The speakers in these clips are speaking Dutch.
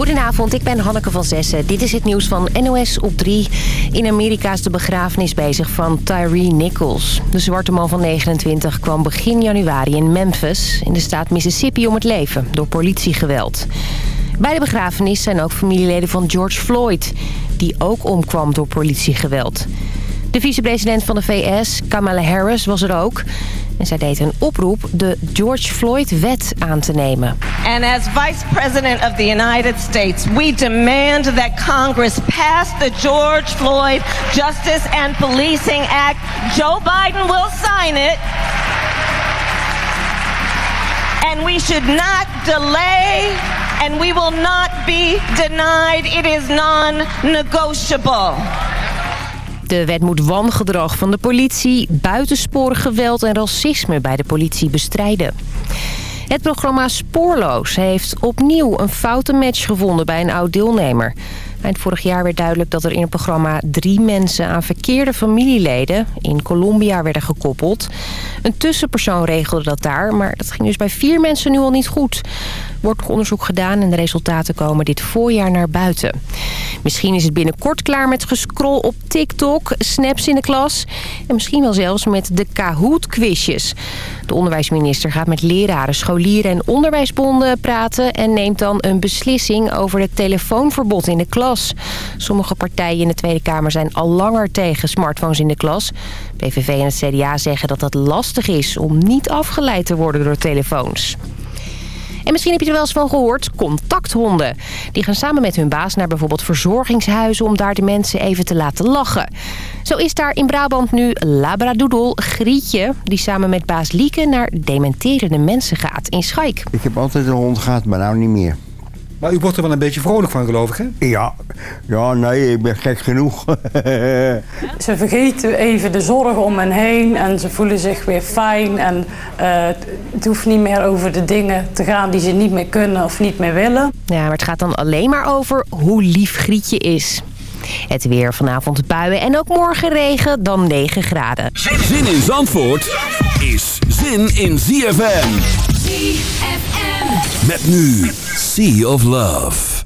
Goedenavond, ik ben Hanneke van Zessen. Dit is het nieuws van NOS op 3. In Amerika is de begrafenis bezig van Tyree Nichols. De zwarte man van 29 kwam begin januari in Memphis... in de staat Mississippi om het leven door politiegeweld. Bij de begrafenis zijn ook familieleden van George Floyd... die ook omkwam door politiegeweld. De vicepresident van de VS, Kamala Harris, was er ook... En zij deed een oproep de George Floyd-wet aan te nemen. And as Vice President of the United States, we demand that Congress pass the George Floyd Justice and Policing Act. Joe Biden will sign it. And we should not delay and we will not be denied. It is non-negotiable. De wet moet wangedrag van de politie, buitensporig geweld en racisme bij de politie bestrijden. Het programma Spoorloos heeft opnieuw een foute match gevonden bij een oud-deelnemer. Eind vorig jaar werd duidelijk dat er in het programma drie mensen aan verkeerde familieleden in Colombia werden gekoppeld. Een tussenpersoon regelde dat daar, maar dat ging dus bij vier mensen nu al niet goed wordt nog onderzoek gedaan en de resultaten komen dit voorjaar naar buiten. Misschien is het binnenkort klaar met gescroll op TikTok, snaps in de klas... en misschien wel zelfs met de Kahoot-quizjes. De onderwijsminister gaat met leraren, scholieren en onderwijsbonden praten... en neemt dan een beslissing over het telefoonverbod in de klas. Sommige partijen in de Tweede Kamer zijn al langer tegen smartphones in de klas. PVV en het CDA zeggen dat dat lastig is om niet afgeleid te worden door telefoons. En misschien heb je er wel eens van gehoord, contacthonden. Die gaan samen met hun baas naar bijvoorbeeld verzorgingshuizen... om daar de mensen even te laten lachen. Zo is daar in Brabant nu Labradoodle Grietje... die samen met baas Lieke naar dementerende mensen gaat in Schaik. Ik heb altijd een hond gehad, maar nou niet meer. Maar u wordt er wel een beetje vrolijk van, geloof ik, hè? Ja, ja nee, ik ben gek genoeg. ze vergeten even de zorgen om hen heen en ze voelen zich weer fijn. En uh, het hoeft niet meer over de dingen te gaan die ze niet meer kunnen of niet meer willen. Ja, maar het gaat dan alleen maar over hoe lief Grietje is. Het weer vanavond buien en ook morgen regen, dan 9 graden. Zin in Zandvoort is zin in ZFM. Met nu Sea of Love.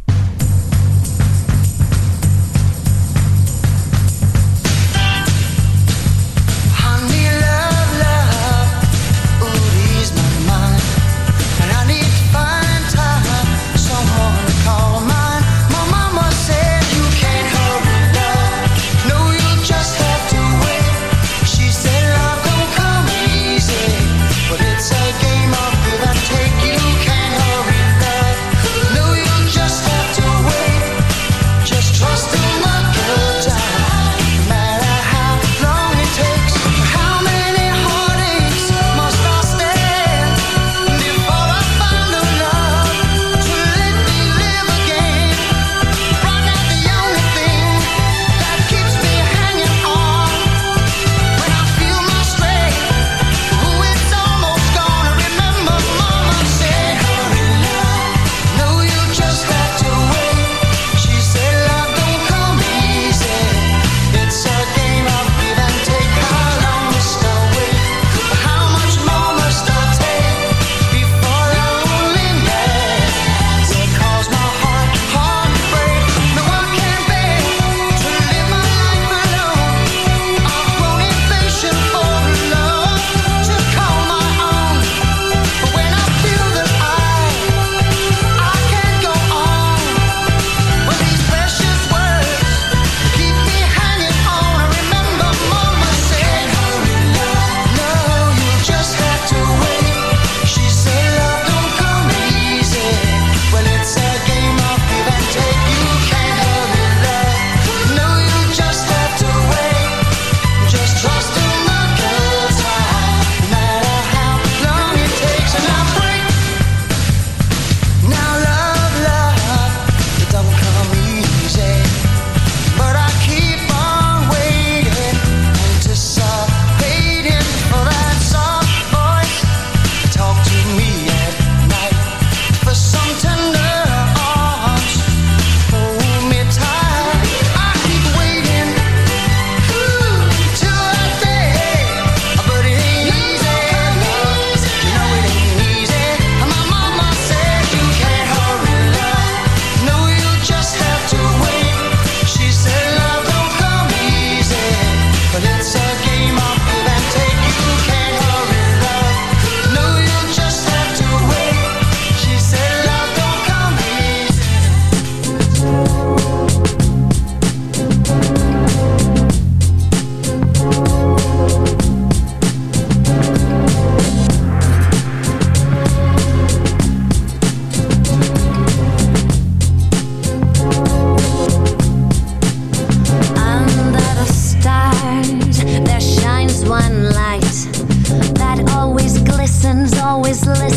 is listening.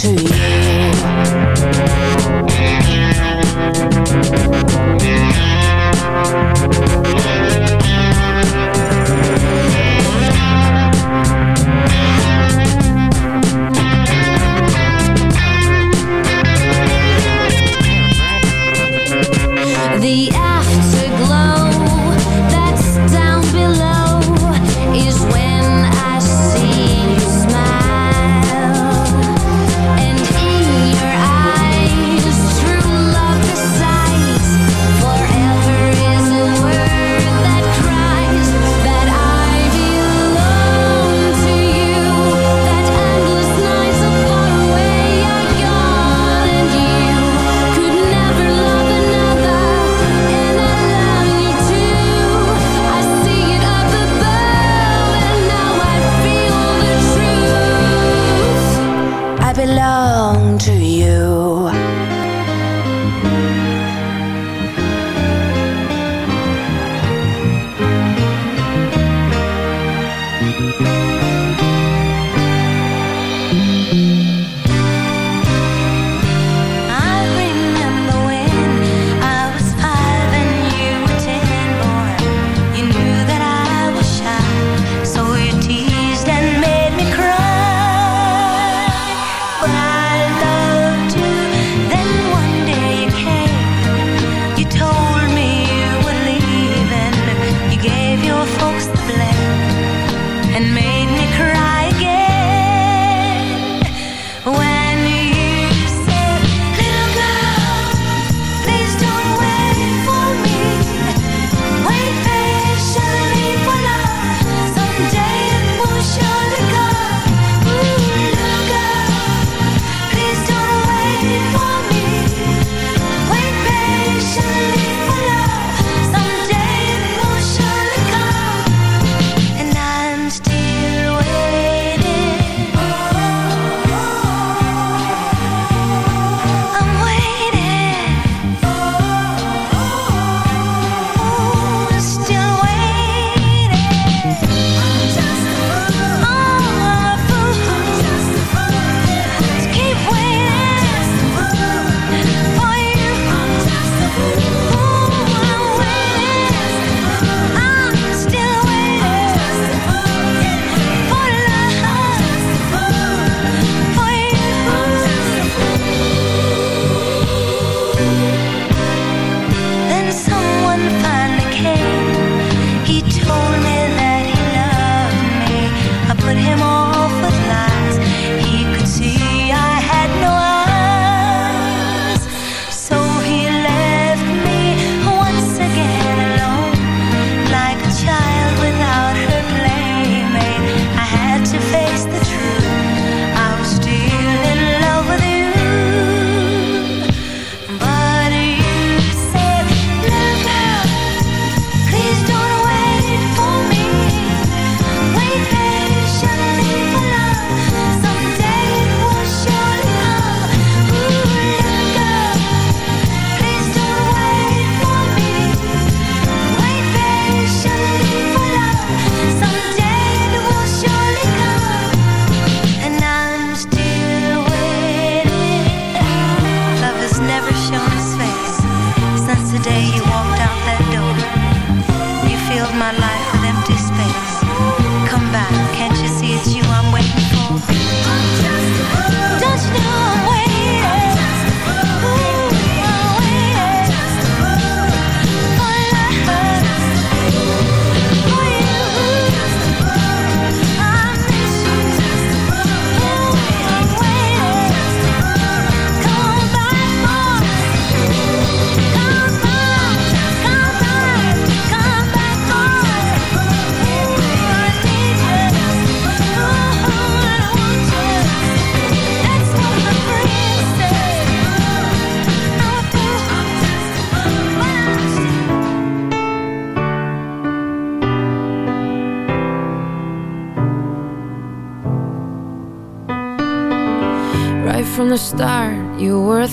To you.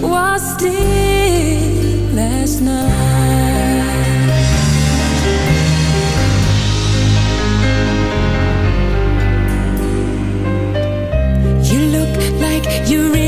was still last night. You look like you're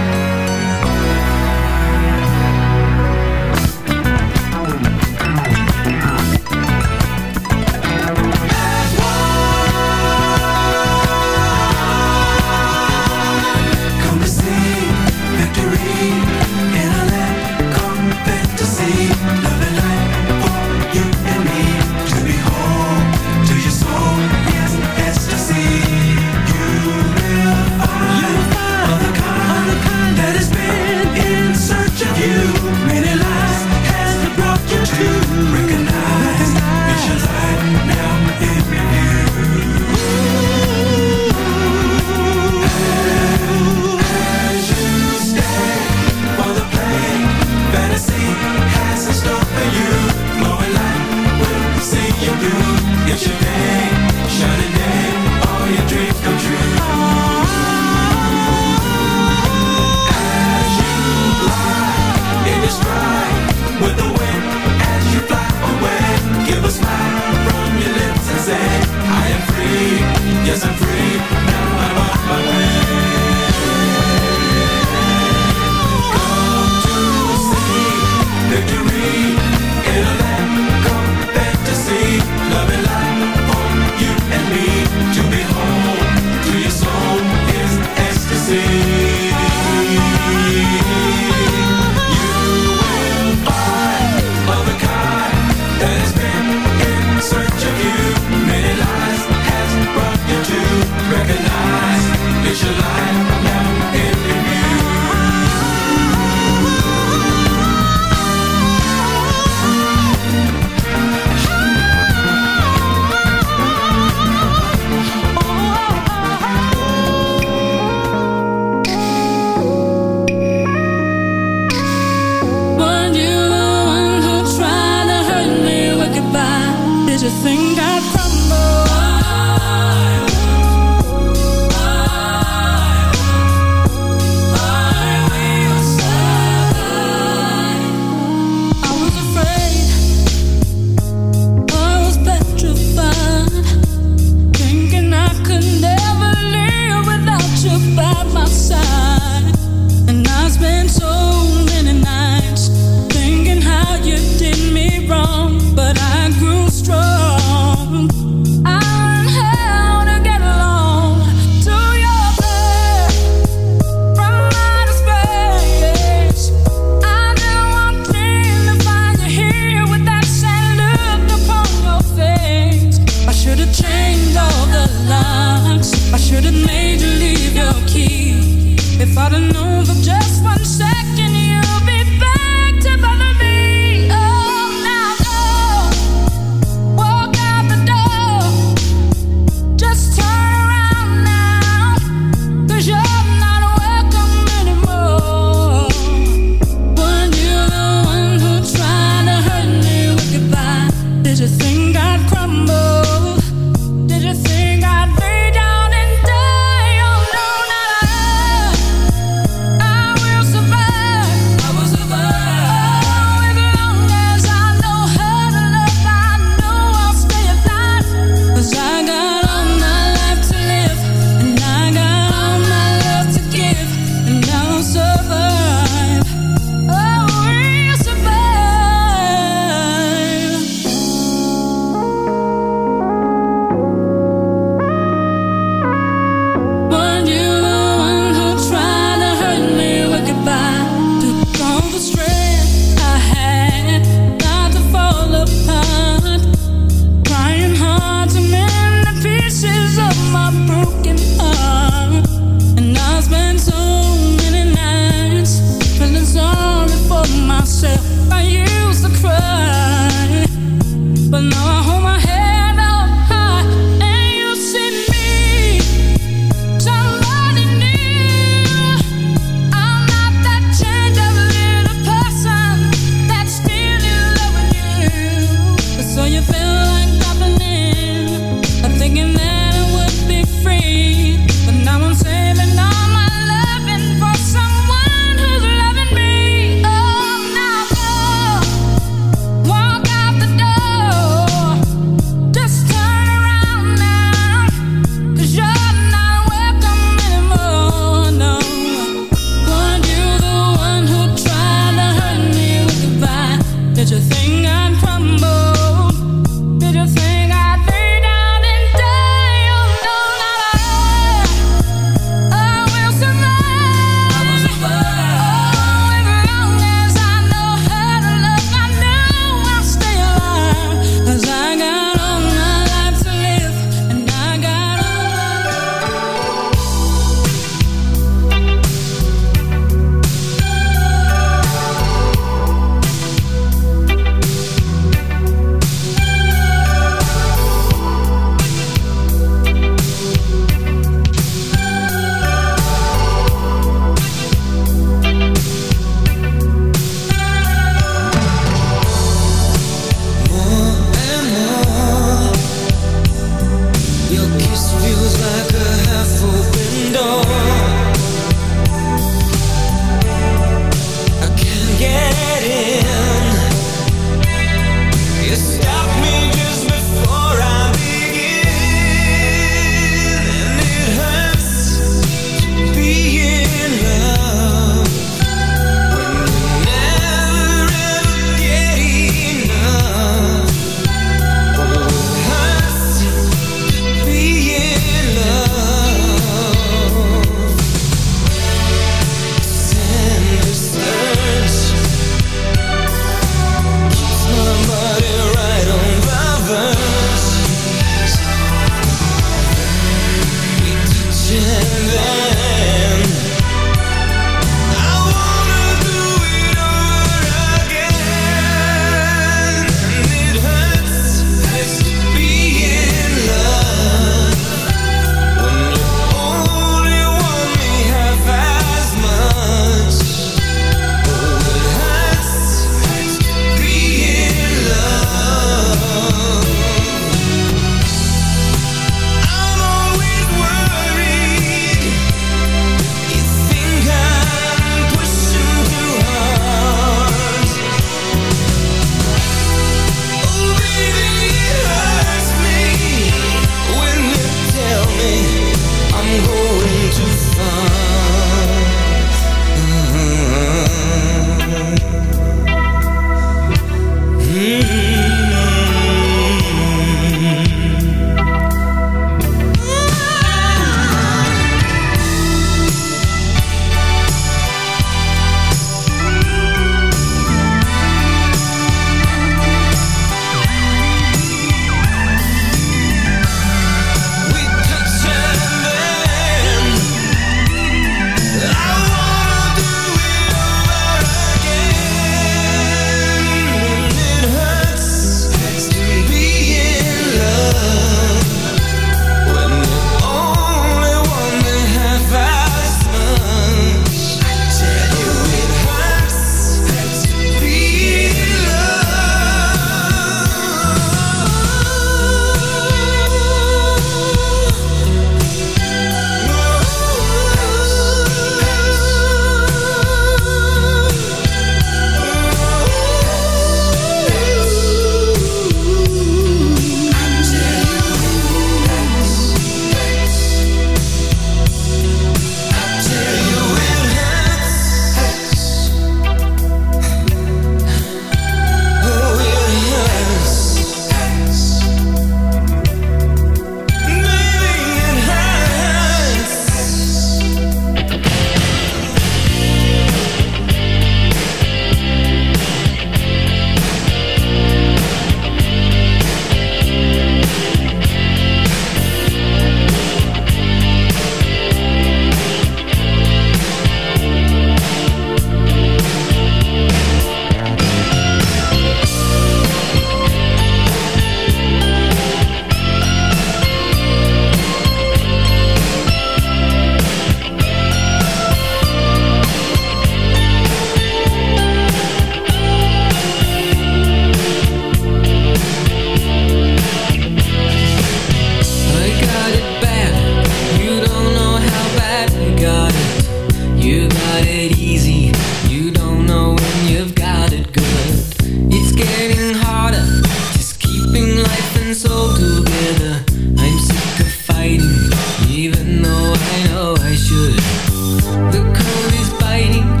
The cold is biting.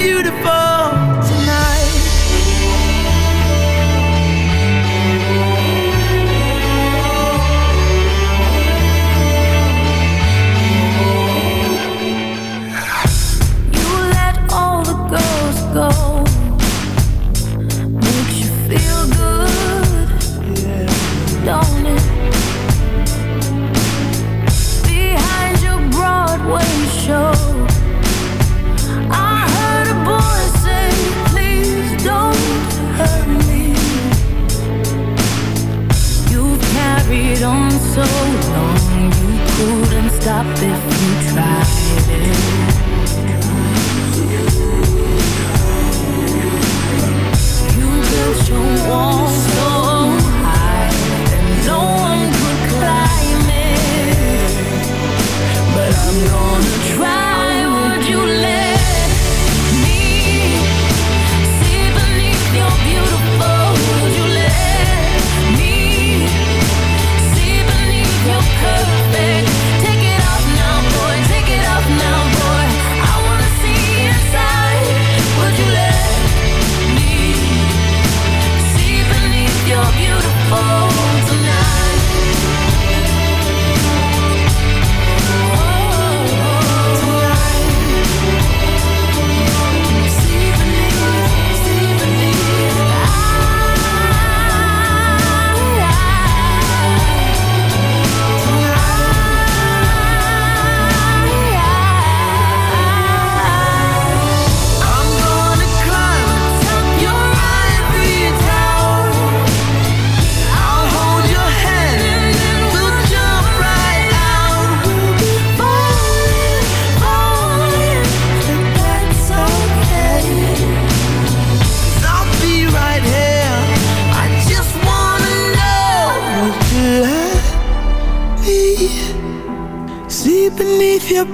beautiful. carried on so long You couldn't stop if you tried it. You built your wall so high That no one could climb it. But I'm gonna